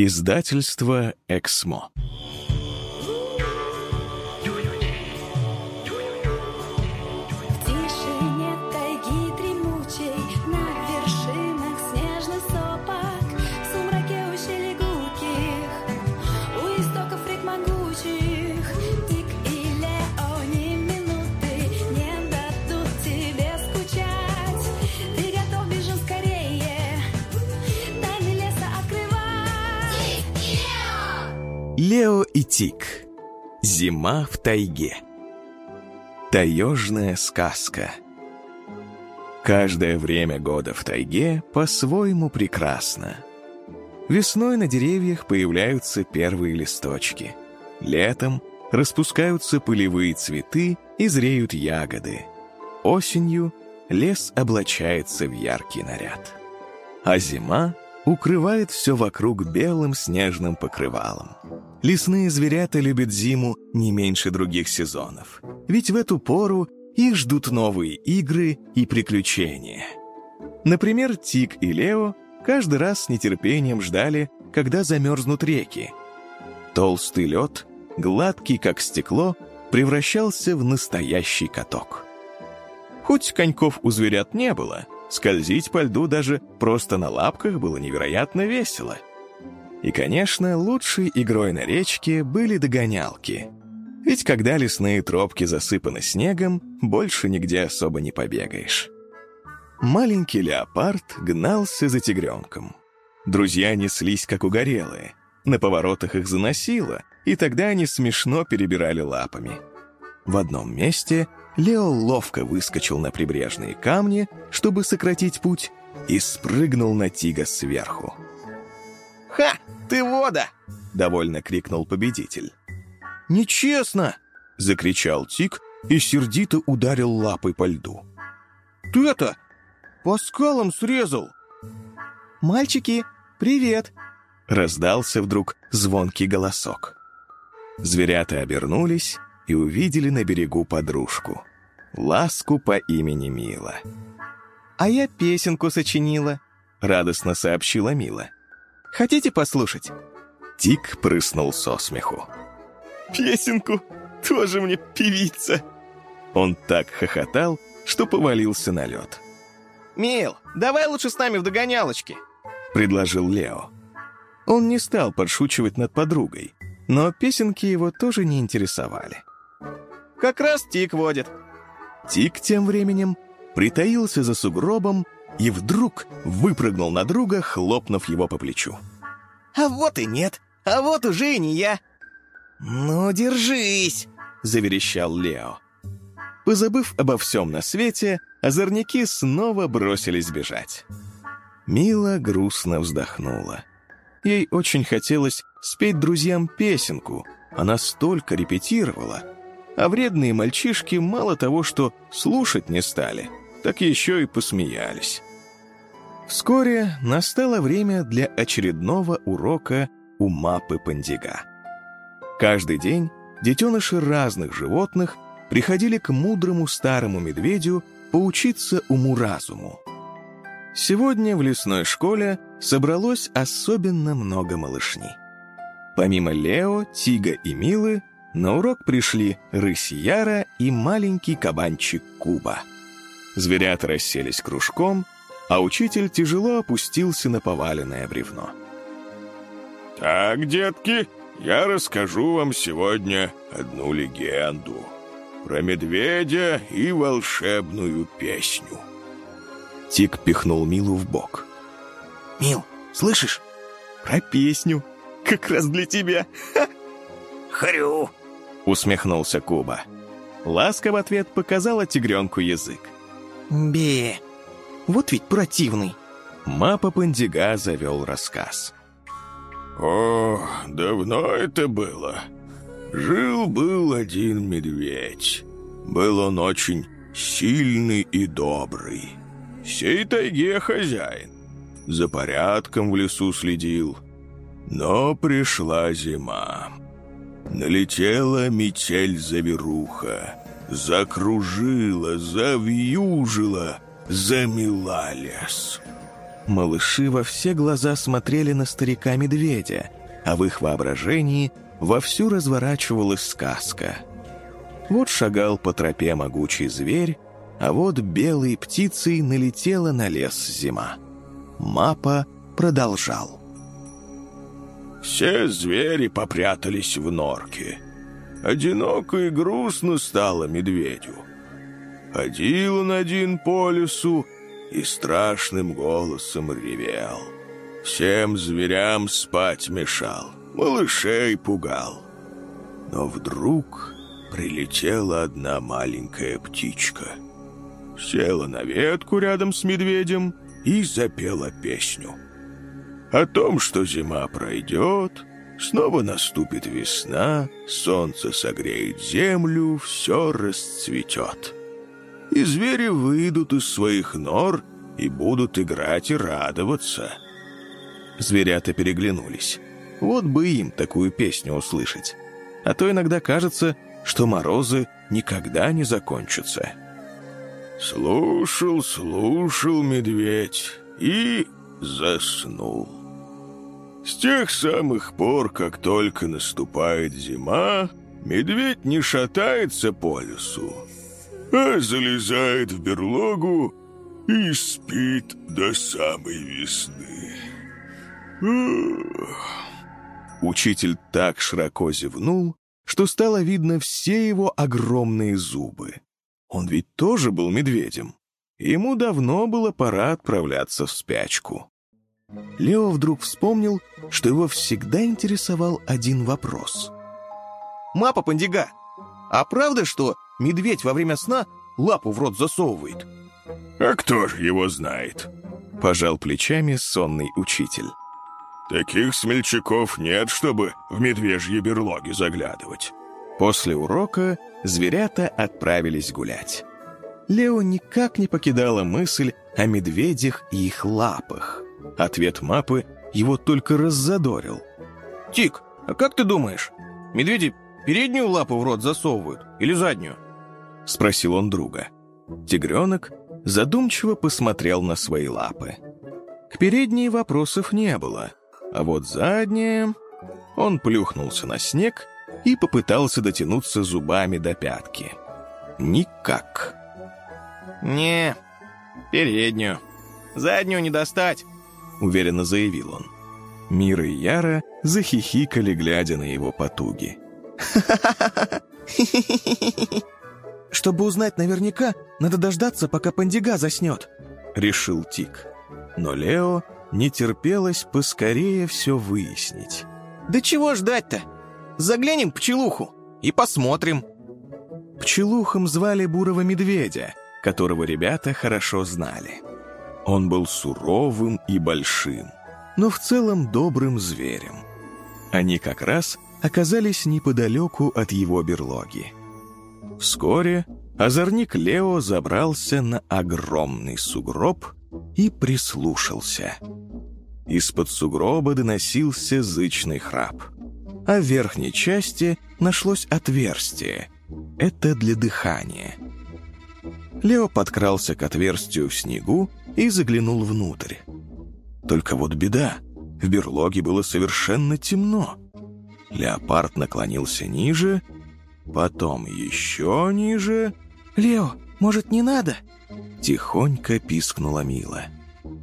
Издательство «Эксмо». Лео и Тик. Зима в тайге. Таежная сказка. Каждое время года в тайге по-своему прекрасно. Весной на деревьях появляются первые листочки. Летом распускаются пылевые цветы и зреют ягоды. Осенью лес облачается в яркий наряд. А зима укрывает все вокруг белым снежным покрывалом. Лесные зверята любят зиму не меньше других сезонов, ведь в эту пору их ждут новые игры и приключения. Например, Тик и Лео каждый раз с нетерпением ждали, когда замерзнут реки. Толстый лед, гладкий как стекло, превращался в настоящий каток. Хоть коньков у зверят не было, скользить по льду даже просто на лапках было невероятно весело. И, конечно, лучшей игрой на речке были догонялки. Ведь когда лесные тропки засыпаны снегом, больше нигде особо не побегаешь. Маленький леопард гнался за тигренком. Друзья неслись, как угорелые. На поворотах их заносило, и тогда они смешно перебирали лапами. В одном месте Лео ловко выскочил на прибрежные камни, чтобы сократить путь, и спрыгнул на тига сверху. «Ха! Ты вода!» — довольно крикнул победитель. «Нечестно!» — закричал тиг и сердито ударил лапой по льду. «Ты это! По скалам срезал!» «Мальчики, привет!» Раздался вдруг звонкий голосок. Зверята обернулись и увидели на берегу подружку. Ласку по имени Мила. «А я песенку сочинила», — радостно сообщила Мила. «Хотите послушать?» Тик прыснул со смеху. «Песенку? Тоже мне певица!» Он так хохотал, что повалился на лед. «Мил, давай лучше с нами в догонялочки», — предложил Лео. Он не стал подшучивать над подругой, но песенки его тоже не интересовали. «Как раз Тик водит». Тик тем временем притаился за сугробом и вдруг выпрыгнул на друга, хлопнув его по плечу. «А вот и нет, а вот уже и не я». «Ну, держись!» — заверещал Лео. Позабыв обо всем на свете, озорники снова бросились бежать. Мила грустно вздохнула. Ей очень хотелось спеть друзьям песенку, она столько репетировала. А вредные мальчишки мало того, что слушать не стали, так еще и посмеялись. Вскоре настало время для очередного урока у мапы Пандига. Каждый день детеныши разных животных приходили к мудрому старому медведю поучиться уму-разуму. Сегодня в лесной школе собралось особенно много малышней. Помимо Лео, Тига и Милы, на урок пришли рысь Яра и маленький кабанчик Куба. Зверята расселись кружком, а учитель тяжело опустился на поваленное бревно. «Так, детки, я расскажу вам сегодня одну легенду про медведя и волшебную песню». Тик пихнул Милу в бок. «Мил, слышишь? Про песню. Как раз для тебя. Хрю!» Усмехнулся Куба. Ласка в ответ показала тигренку язык. Бе. Вот ведь противный. Мапа Пандига завел рассказ. «О, давно это было. Жил-был один медведь. Был он очень сильный и добрый. Сей тайге хозяин. За порядком в лесу следил. Но пришла зима. Налетела метель-заверуха. Закружила, завьюжила, замела лес. Малыши во все глаза смотрели на старика-медведя, а в их воображении вовсю разворачивалась сказка. Вот шагал по тропе могучий зверь, а вот белой птицей налетела на лес зима. Мапа продолжал. Все звери попрятались в норке. Одиноко и грустно стало медведю. Ходил он один по лесу и страшным голосом ревел. Всем зверям спать мешал, малышей пугал. Но вдруг прилетела одна маленькая птичка. Села на ветку рядом с медведем и запела песню. О том, что зима пройдет, снова наступит весна, солнце согреет землю, все расцветет. И звери выйдут из своих нор и будут играть и радоваться. Зверята переглянулись. Вот бы им такую песню услышать. А то иногда кажется, что морозы никогда не закончатся. Слушал, слушал медведь и заснул. С тех самых пор, как только наступает зима, медведь не шатается по лесу, а залезает в берлогу и спит до самой весны. Учитель так широко зевнул, что стало видно все его огромные зубы. Он ведь тоже был медведем. Ему давно было пора отправляться в спячку. Лео вдруг вспомнил, что его всегда интересовал один вопрос. «Мапа Пандига, а правда, что медведь во время сна лапу в рот засовывает?» «А кто же его знает?» — пожал плечами сонный учитель. «Таких смельчаков нет, чтобы в медвежьи берлоги заглядывать». После урока зверята отправились гулять. Лео никак не покидала мысль о медведях и их лапах. Ответ мапы его только раззадорил. «Тик, а как ты думаешь, медведи переднюю лапу в рот засовывают или заднюю?» Спросил он друга. Тигренок задумчиво посмотрел на свои лапы. К передней вопросов не было, а вот задняя... Он плюхнулся на снег и попытался дотянуться зубами до пятки. Никак. «Не, переднюю. Заднюю не достать», — уверенно заявил он. Мира и Яра захихикали, глядя на его потуги. «Чтобы узнать наверняка, надо дождаться, пока Пандига заснет», — решил Тик. Но Лео не терпелось поскорее все выяснить. «Да чего ждать-то? Заглянем пчелуху и посмотрим». Пчелухом звали бурого медведя, которого ребята хорошо знали. Он был суровым и большим, но в целом добрым зверем. Они как раз оказались неподалеку от его берлоги. Вскоре озорник Лео забрался на огромный сугроб и прислушался. Из-под сугроба доносился зычный храп — а в верхней части нашлось отверстие. Это для дыхания. Лео подкрался к отверстию в снегу и заглянул внутрь. Только вот беда, в берлоге было совершенно темно. Леопард наклонился ниже, потом еще ниже. «Лео, может, не надо?» Тихонько пискнула Мила.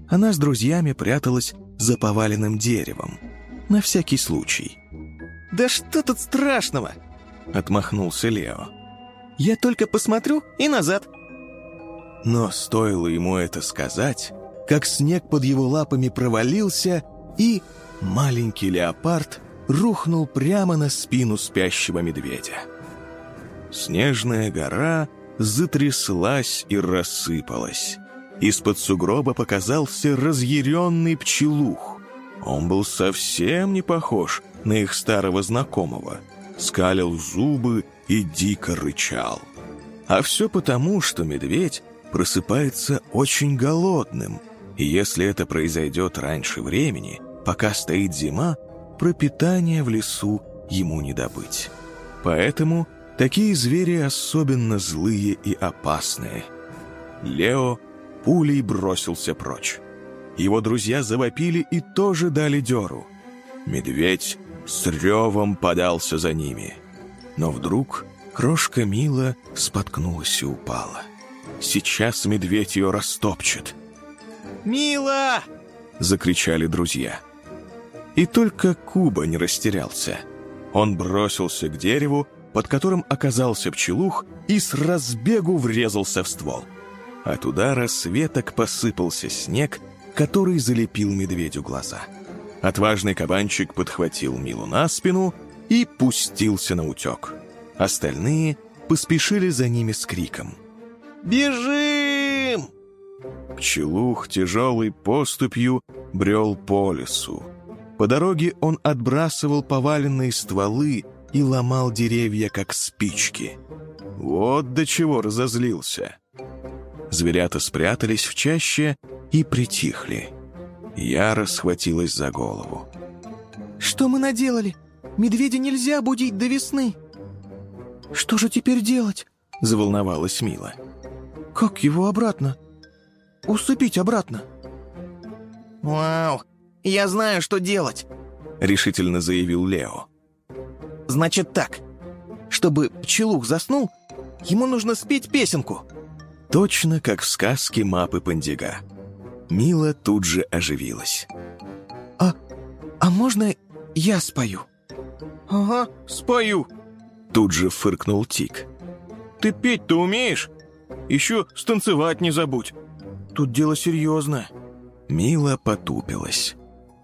Она с друзьями пряталась за поваленным деревом. На всякий случай. «Да что тут страшного?» — отмахнулся Лео. «Я только посмотрю и назад». Но стоило ему это сказать, как снег под его лапами провалился, и маленький леопард рухнул прямо на спину спящего медведя. Снежная гора затряслась и рассыпалась. Из-под сугроба показался разъяренный пчелух. Он был совсем не похож на их старого знакомого, скалил зубы и дико рычал. А все потому, что медведь просыпается очень голодным, и если это произойдет раньше времени, пока стоит зима, пропитание в лесу ему не добыть. Поэтому такие звери особенно злые и опасные. Лео пулей бросился прочь. его друзья завопили и тоже дали дёру. Медведь с ревом подался за ними. Но вдруг крошка Мила споткнулась и упала. Сейчас медведь ее растопчет. «Мила!» — закричали друзья. И только Куба не растерялся. Он бросился к дереву, под которым оказался пчелух, и с разбегу врезался в ствол. От удара с веток посыпался снег, который залепил медведю глаза. Отважный кабанчик подхватил Милу на спину и пустился на утек. Остальные поспешили за ними с криком. «Бежим!» Пчелух тяжелой поступью брел по лесу. По дороге он отбрасывал поваленные стволы и ломал деревья, как спички. Вот до чего разозлился. Зверята спрятались в чаще и притихли. Яра схватилась за голову. «Что мы наделали? Медведя нельзя будить до весны!» «Что же теперь делать?» — заволновалась Мила. «Как его обратно? Усыпить обратно?» «Вау, я знаю, что делать!» — решительно заявил Лео. «Значит так, чтобы пчелух заснул, ему нужно спеть песенку». Точно как в сказке Мапы Пандига. Мила тут же оживилась. «А, а можно я спою?» «Ага, спою», — тут же фыркнул Тик. «Ты петь-то умеешь? Еще станцевать не забудь. Тут дело серьезное». Мила потупилась.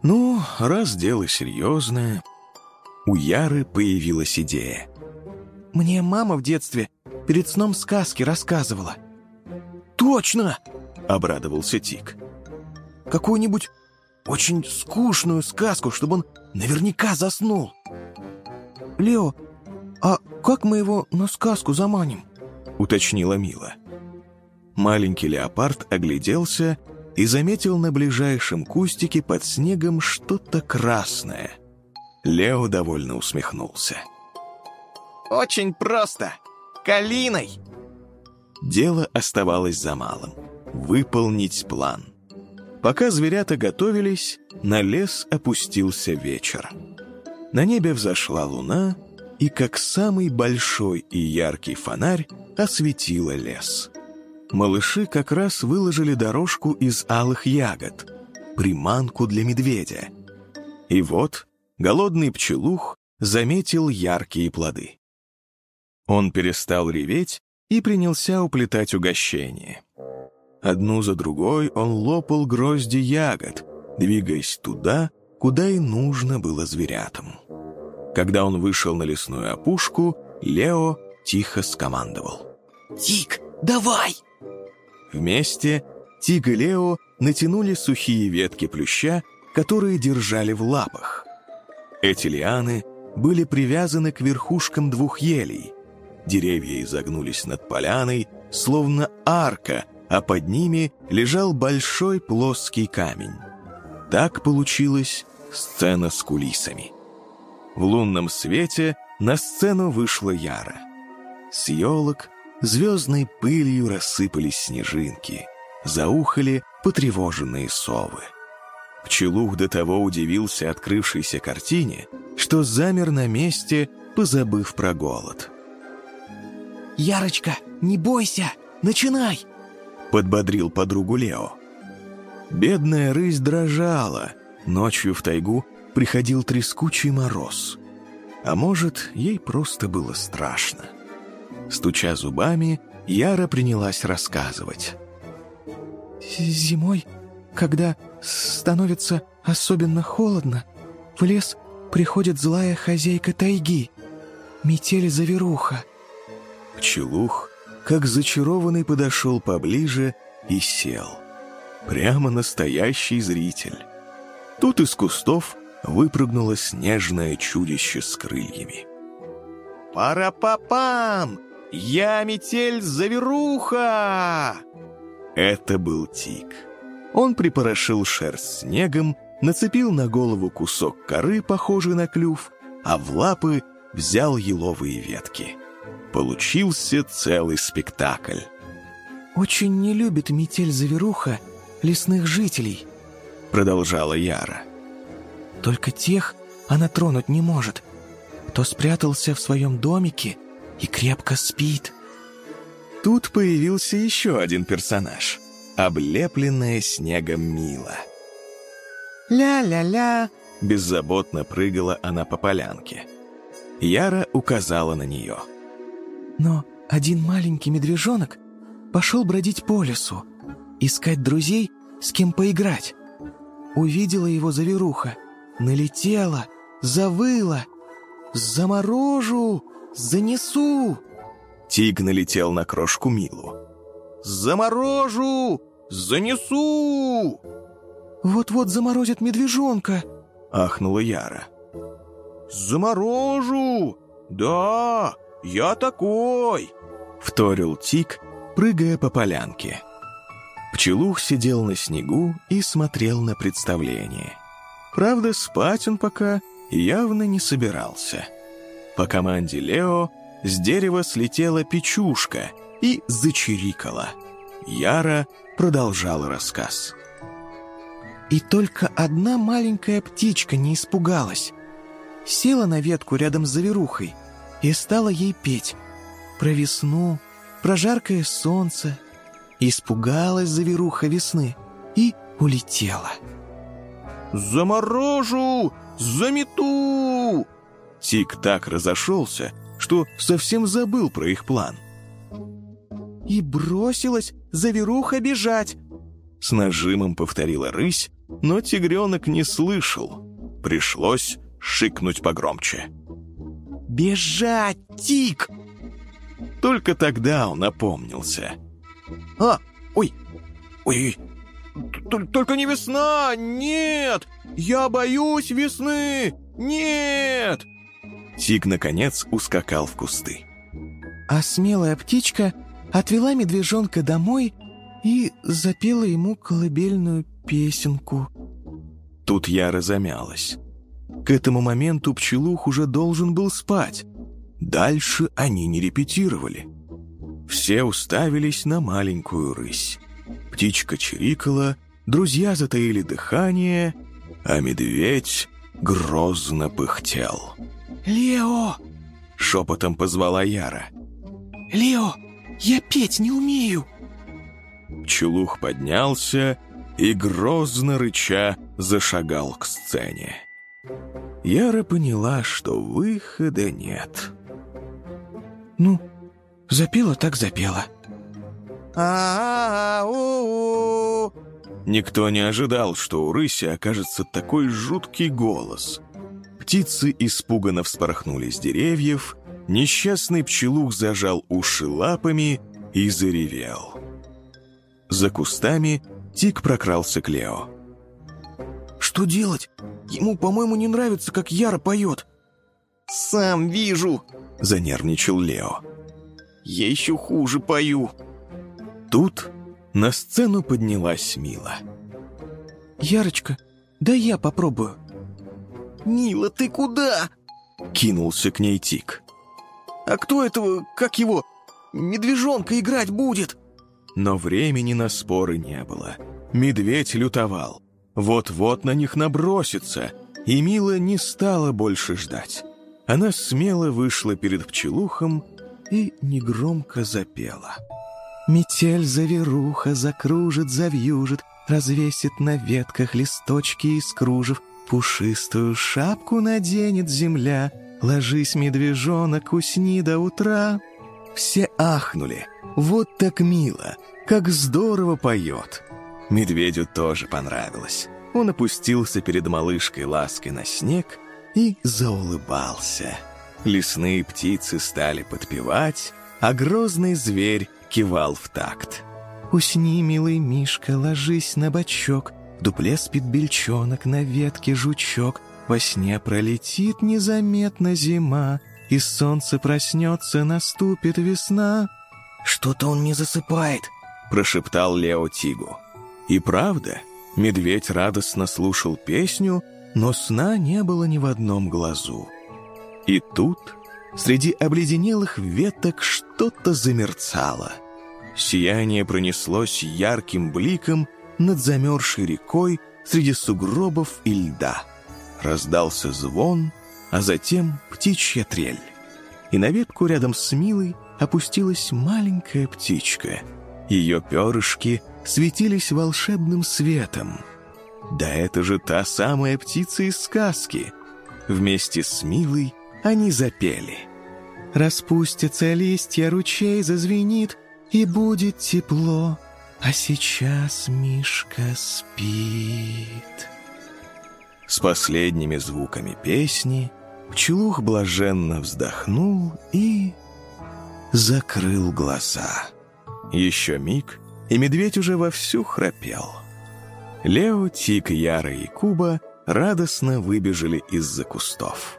«Ну, раз дело серьезное...» У Яры появилась идея. «Мне мама в детстве перед сном сказки рассказывала». «Точно!» — обрадовался Тик. «Какую-нибудь очень скучную сказку, чтобы он наверняка заснул». «Лео, а как мы его на сказку заманим?» — уточнила Мила. Маленький леопард огляделся и заметил на ближайшем кустике под снегом что-то красное. Лео довольно усмехнулся. «Очень просто. Калиной!» Дело оставалось за малым — выполнить план. Пока зверята готовились, на лес опустился вечер. На небе взошла луна, и как самый большой и яркий фонарь осветила лес. Малыши как раз выложили дорожку из алых ягод, приманку для медведя. И вот голодный пчелух заметил яркие плоды. Он перестал реветь и принялся уплетать угощение. Одну за другой он лопал грозди ягод, двигаясь туда, куда и нужно было зверятам. Когда он вышел на лесную опушку, Лео тихо скомандовал. «Тик, давай!» Вместе Тиг и Лео натянули сухие ветки плюща, которые держали в лапах. Эти лианы были привязаны к верхушкам двух елей. Деревья изогнулись над поляной, словно арка, а под ними лежал большой плоский камень. Так получилась сцена с кулисами. В лунном свете на сцену вышла Яра. С елок звездной пылью рассыпались снежинки, заухали потревоженные совы. Пчелух до того удивился открывшейся картине, что замер на месте, позабыв про голод. «Ярочка, не бойся, начинай!» — подбодрил подругу Лео. Бедная рысь дрожала, ночью в тайгу приходил трескучий мороз. А может, ей просто было страшно. Стуча зубами, Яра принялась рассказывать. «Зимой, когда становится особенно холодно, в лес приходит злая хозяйка тайги, метель-заверуха». Пчелух, как зачарованный, подошел поближе и сел. Прямо настоящий зритель. Тут из кустов выпрыгнуло снежное чудище с крыльями. «Пара-па-пам! Я метель-заверуха!» Это был Тик. Он припорошил шерсть снегом, нацепил на голову кусок коры, похожий на клюв, а в лапы взял еловые ветки. Получился целый спектакль. «Очень не любит метель-заверуха лесных жителей», продолжала Яра. Только тех она тронуть не может, кто спрятался в своем домике и крепко спит. Тут появился еще один персонаж, облепленная снегом Мила. «Ля-ля-ля!» — беззаботно прыгала она по полянке. Яра указала на нее. Но один маленький медвежонок пошел бродить по лесу, искать друзей, с кем поиграть. Увидела его заверуха, налетела, завыла. «Заморожу! Занесу!» Тиг налетел на крошку Милу. «Заморожу! Занесу!» «Вот-вот заморозят медвежонка!» — ахнула Яра. «Заморожу! Да, я такой!» — вторил Тик, прыгая по полянке. Пчелух сидел на снегу и смотрел на представление. Правда, спать он пока явно не собирался. По команде Лео с дерева слетела печушка и зачирикала. Яра продолжала рассказ. И только одна маленькая птичка не испугалась. Села на ветку рядом с заверухой и стала ей петь. Про весну, про жаркое солнце. Испугалась заверуха весны и улетела. «Заморожу! Замету!» Тик так разошелся, что совсем забыл про их план. И бросилась заверуха бежать. С нажимом повторила рысь, но тигренок не слышал. Пришлось шикнуть погромче. «Бежать, Тик!» Только тогда он опомнился. «А, ой, ой, только не весна, нет! Я боюсь весны, нет!» Тик, наконец, ускакал в кусты. А смелая птичка отвела медвежонка домой и запела ему колыбельную песенку. Тут Яра замялась. К этому моменту пчелух уже должен был спать. Дальше они не репетировали. Все уставились на маленькую рысь. Птичка чирикала, друзья затаили дыхание, а медведь грозно пыхтел. «Лео!» — шепотом позвала Яра. «Лео, я петь не умею!» Пчелух поднялся и, грозно рыча, зашагал к сцене. Яра поняла, что выхода нет. «Ну, запела так запела». «А-а-а-у-у!» Никто не ожидал, что у рыси окажется такой жуткий голос. Птицы испуганно вспорхнули с деревьев, несчастный пчелух зажал уши лапами и заревел. За кустами Тик прокрался к Лео. «Что делать? Ему, по-моему, не нравится, как Яра поет». «Сам вижу!» — занервничал Лео. «Я еще хуже пою!» Тут на сцену поднялась Мила. «Ярочка, да я попробую». «Мила, ты куда?» — кинулся к ней Тик. «А кто этого, как его, медвежонка играть будет?» Но времени на споры не было. Медведь лютовал. Вот-вот на них набросится, и Мила не стала больше ждать. Она смело вышла перед пчелухом и негромко запела. Метель заверуха закружит, завьюжит, Развесит на ветках листочки из кружев, Пушистую шапку наденет земля, Ложись, медвежонок, усни до утра. Все ахнули. Вот так мило, как здорово поет. Медведю тоже понравилось. Он опустился перед малышкой лаской на снег и заулыбался. Лесные птицы стали подпевать, а грозный зверь кивал в такт. «Усни, милый Мишка, ложись на бочок, в дупле спит бельчонок, на ветке жучок, во сне пролетит незаметно зима, и солнце проснется, наступит весна». «Что-то он не засыпает», — прошептал Лео Тигу. И правда, медведь радостно слушал песню, но сна не было ни в одном глазу. И тут среди обледенелых веток что-то замерцало — Сияние пронеслось ярким бликом над замерзшей рекой среди сугробов и льда. Раздался звон, а затем птичья трель. И на ветку рядом с Милой опустилась маленькая птичка. Ее перышки светились волшебным светом. Да это же та самая птица из сказки. Вместе с Милой они запели. «Распустятся листья, ручей зазвенит, и будет тепло, а сейчас Мишка спит». С последними звуками песни пчелух блаженно вздохнул и закрыл глаза. Еще миг, и медведь уже вовсю храпел. Лео, Тик, Яра и Куба радостно выбежали из-за кустов.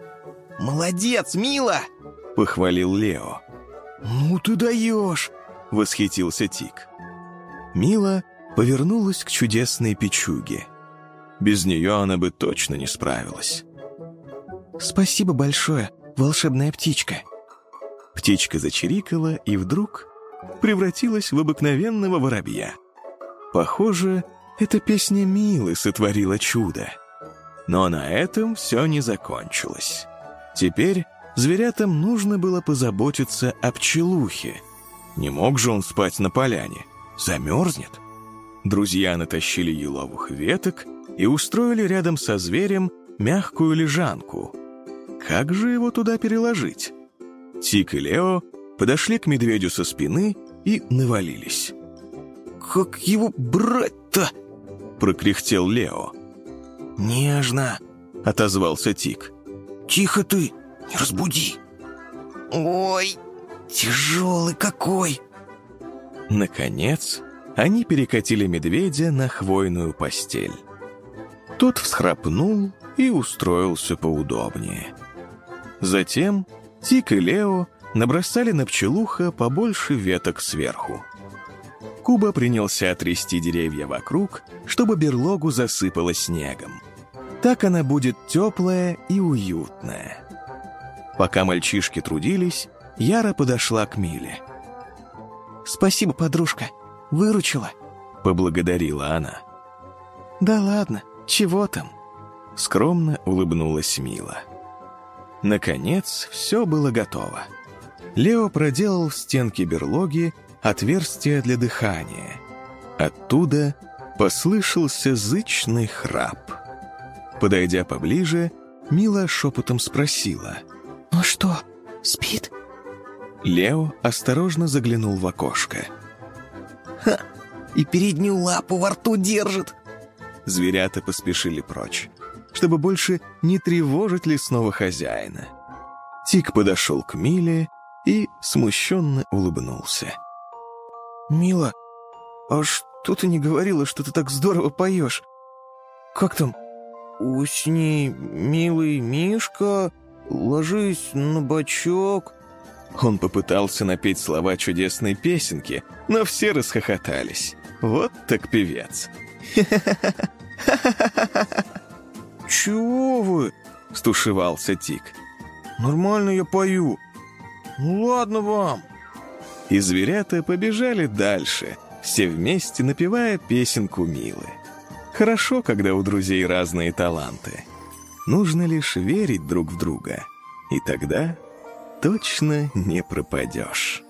«Молодец, Мила!» — похвалил Лео. «Ну ты даешь!» — восхитился Тик. Мила повернулась к чудесной печуге. Без нее она бы точно не справилась. «Спасибо большое, волшебная птичка!» Птичка зачирикала и вдруг превратилась в обыкновенного воробья. Похоже, эта песня Милы сотворила чудо. Но на этом все не закончилось. Теперь зверятам нужно было позаботиться о пчелухе. Не мог же он спать на поляне. Замерзнет. Друзья натащили еловых веток и устроили рядом со зверем мягкую лежанку. Как же его туда переложить? Тик и Лео подошли к медведю со спины и навалились. «Как его брать-то?» — прокряхтел Лео. «Нежно», — отозвался Тик. «Тихо ты, не разбуди». «Ой, тяжелый какой!» Наконец, они перекатили медведя на хвойную постель. Тот всхрапнул и устроился поудобнее. Затем Тик и Лео набросали на пчелуха побольше веток сверху. Куба принялся трясти деревья вокруг, чтобы берлогу засыпало снегом. Так она будет теплая и уютная. Пока мальчишки трудились, Яра подошла к Миле. «Спасибо, подружка, выручила», — поблагодарила она. «Да ладно, чего там?» Скромно улыбнулась Мила. Наконец, все было готово. Лео проделал в стенке берлоги отверстие для дыхания. Оттуда послышался зычный храп. Подойдя поближе, Мила шепотом спросила. «Ну что, спит?» Лео осторожно заглянул в окошко. «Ха! И переднюю лапу во рту держит!» Зверята поспешили прочь, чтобы больше не тревожить лесного хозяина. Тик подошел к Миле и смущенно улыбнулся. «Мила, а что ты не говорила, что ты так здорово поешь? Как там? Усни, милый Мишка, ложись на бочок». Он попытался напеть слова чудесной песенки, но все расхохотались. Вот так певец. «Чего вы?» — стушевался Тик. «Нормально я пою. Ну ладно вам». И зверята побежали дальше, все вместе напевая песенку Милы. Хорошо, когда у друзей разные таланты. Нужно лишь верить друг в друга, и тогда точно не пропадешь.